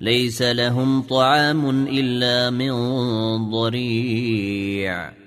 ليس لهم طعام إلا من ضريع.